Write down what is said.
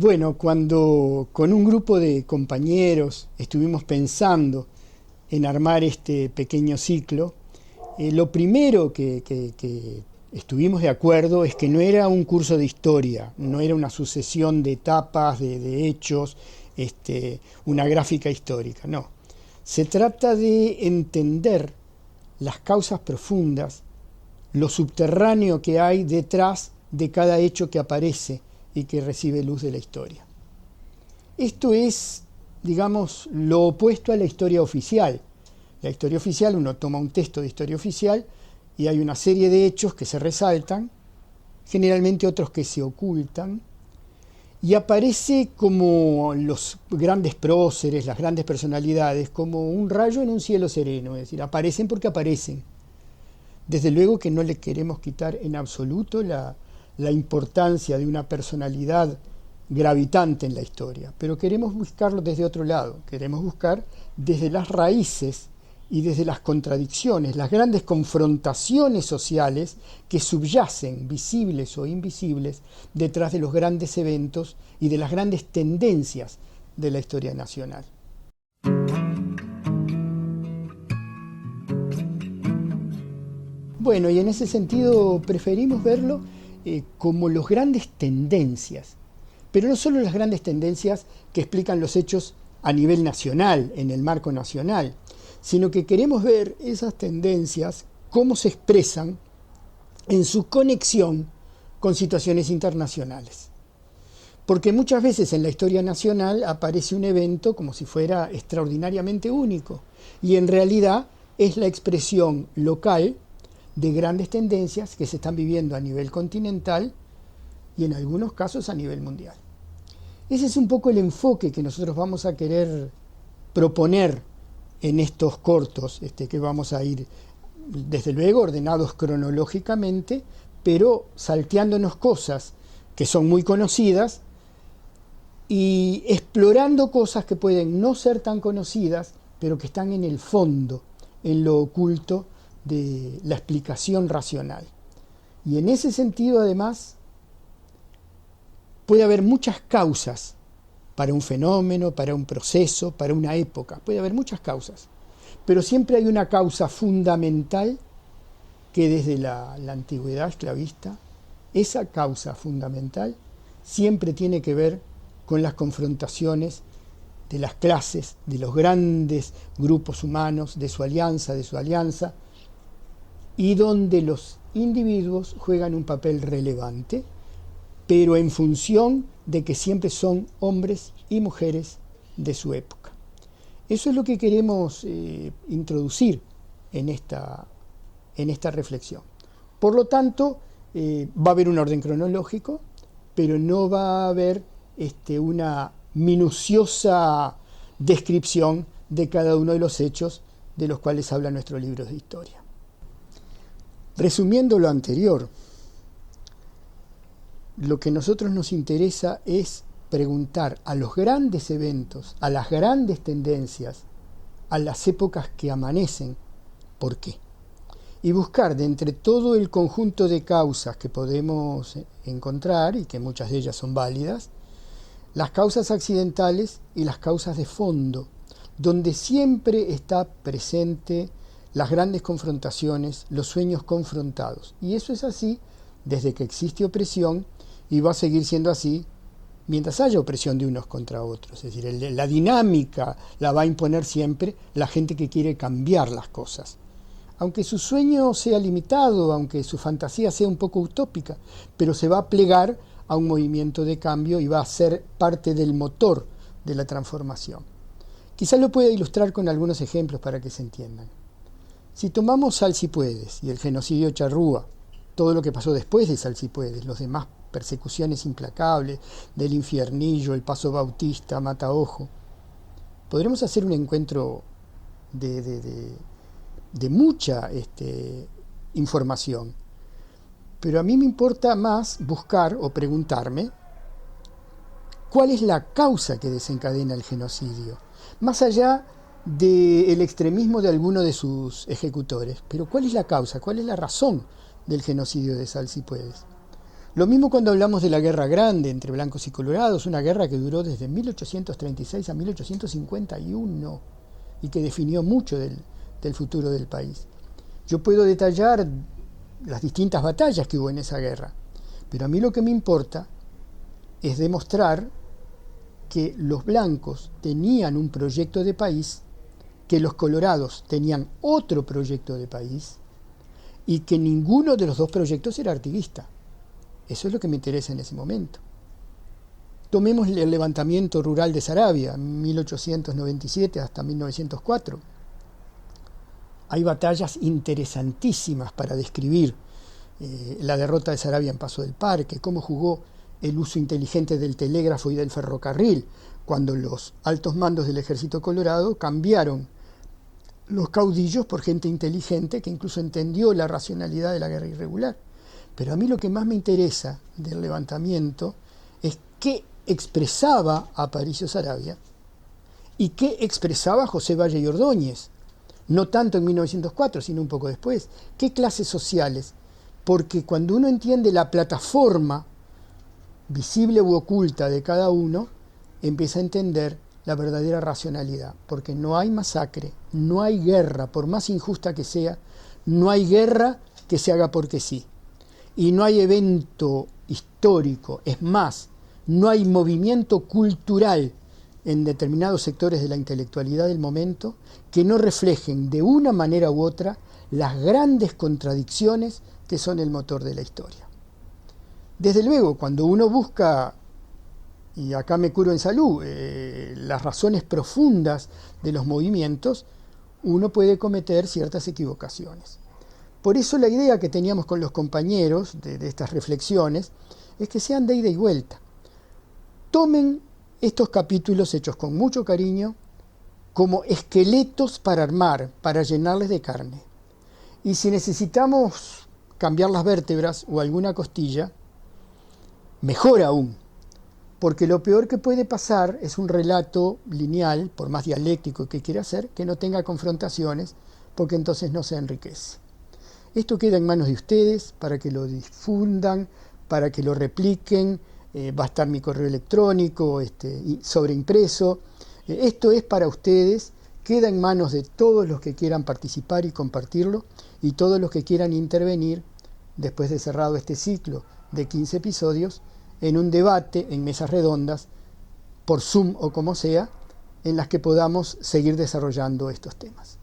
Bueno, cuando con un grupo de compañeros estuvimos pensando en armar este pequeño ciclo, eh, lo primero que, estuvimos de acuerdo es que no era un curso de historia, no era una sucesión de etapas, de, hechos, este, una gráfica histórica, no. Se trata de entender las causas profundas, lo subterráneo que hay detrás de cada hecho que aparece y que recibe luz de la historia. Esto es, digamos, lo opuesto a la historia oficial. La historia oficial, uno toma un texto de historia oficial y hay una serie de hechos que se resaltan, generalmente otros que se ocultan, y aparece como los grandes próceres, las grandes personalidades, como un rayo en un cielo sereno, es decir, aparecen porque aparecen. Desde luego que no le queremos quitar en absoluto la, la importancia de una personalidad gravitante en la historia, pero queremos buscarlo desde otro lado, queremos buscar desde las raíces y desde las contradicciones, las grandes confrontaciones sociales que subyacen, visibles o invisibles, detrás de los grandes eventos y de las grandes tendencias de la historia nacional. Bueno, y en ese sentido preferimos verlo eh, como las grandes tendencias, pero no solo las grandes tendencias que explican los hechos a nivel nacional, en el marco nacional, sino que queremos ver esas tendencias, cómo se expresan en su conexión con situaciones internacionales. Porque muchas veces en la historia nacional aparece un evento como si fuera extraordinariamente único y en realidad es la expresión local de grandes tendencias que se están viviendo a nivel continental y en algunos casos a nivel mundial. Ese es un poco el enfoque que nosotros vamos a querer proponer en estos cortos, este, que vamos a ir, desde luego, ordenados cronológicamente, pero salteándonos cosas que son muy conocidas y explorando cosas que pueden no ser tan conocidas, pero que están en el fondo, en lo oculto de la explicación racional. Y en ese sentido, además, puede haber muchas causas para un fenómeno, para un proceso, para una época. Puede haber muchas causas. Pero siempre hay una causa fundamental que desde la, la antigüedad esclavista, esa causa fundamental siempre tiene que ver con las confrontaciones de las clases, de los grandes grupos humanos, de su alianza, de su alianza, y donde los individuos juegan un papel relevante, pero en función de que siempre son hombres y mujeres de su época. Eso es lo que queremos eh, introducir en esta, en esta reflexión. Por lo tanto, eh, va a haber un orden cronológico, pero no va a haber este, una minuciosa descripción de cada uno de los hechos de los cuales habla nuestro libro de historia. Resumiendo lo anterior, lo que a nosotros nos interesa es preguntar a los grandes eventos, a las grandes tendencias, a las épocas que amanecen, ¿por qué? Y buscar de entre todo el conjunto de causas que podemos encontrar, y que muchas de ellas son válidas, las causas accidentales y las causas de fondo, donde siempre está presente las grandes confrontaciones, los sueños confrontados. Y eso es así desde que existe opresión y va a seguir siendo así mientras haya opresión de unos contra otros. Es decir, la dinámica la va a imponer siempre la gente que quiere cambiar las cosas. Aunque su sueño sea limitado, aunque su fantasía sea un poco utópica, pero se va a plegar a un movimiento de cambio y va a ser parte del motor de la transformación. Quizás lo pueda ilustrar con algunos ejemplos para que se entiendan. Si tomamos Salsipuedes y el genocidio charrúa, todo lo que pasó después de Salsipuedes, los demás persecuciones implacables del infiernillo, el paso bautista, Mataojo, podremos hacer un encuentro de, mucha este, información. Pero a mí me importa más buscar o preguntarme cuál es la causa que desencadena el genocidio, más allá del extremismo de alguno de sus ejecutores. Pero ¿cuál es la causa? ¿Cuál es la razón del genocidio de Salsipuedes? Lo mismo cuando hablamos de la guerra grande entre blancos y colorados, una guerra que duró desde 1836 a 1851 y que definió mucho del, del futuro del país. Yo puedo detallar las distintas batallas que hubo en esa guerra, pero a mí lo que me importa es demostrar que los blancos tenían un proyecto de país, que los colorados tenían otro proyecto de país y que ninguno de los dos proyectos era artiguista. Eso es lo que me interesa en ese momento. Tomemos el levantamiento rural de Sarabia, 1897 hasta 1904. Hay batallas interesantísimas para describir eh, la derrota de Sarabia en Paso del Parque, cómo jugó el uso inteligente del telégrafo y del ferrocarril, cuando los altos mandos del ejército colorado cambiaron los caudillos por gente inteligente que incluso entendió la racionalidad de la guerra irregular. Pero a mí lo que más me interesa del levantamiento es qué expresaba Aparicio Sarabia y qué expresaba José Valle y Ordóñez, no tanto en 1904, sino un poco después. ¿Qué clases sociales? Porque cuando uno entiende la plataforma visible u oculta de cada uno, empieza a entender la verdadera racionalidad, porque no hay masacre, no hay guerra, por más injusta que sea, no hay guerra que se haga porque sí. Y no hay evento histórico, es más, no hay movimiento cultural en determinados sectores de la intelectualidad del momento que no reflejen de una manera u otra las grandes contradicciones que son el motor de la historia. Desde luego, cuando uno busca, y acá me curo en salud, eh, las razones profundas de los movimientos, uno puede cometer ciertas equivocaciones. Por eso la idea que teníamos con los compañeros de, de estas reflexiones es que sean de ida y vuelta. Tomen estos capítulos hechos con mucho cariño como esqueletos para armar, para llenarles de carne. Y si necesitamos cambiar las vértebras o alguna costilla, mejor aún, porque lo peor que puede pasar es un relato lineal, por más dialéctico que quiera ser, que no tenga confrontaciones, porque entonces no se enriquece. Esto queda en manos de ustedes para que lo difundan, para que lo repliquen, eh, va a estar mi correo electrónico este, sobreimpreso. Eh, esto es para ustedes, queda en manos de todos los que quieran participar y compartirlo y todos los que quieran intervenir después de cerrado este ciclo de 15 episodios en un debate, en mesas redondas, por Zoom o como sea, en las que podamos seguir desarrollando estos temas.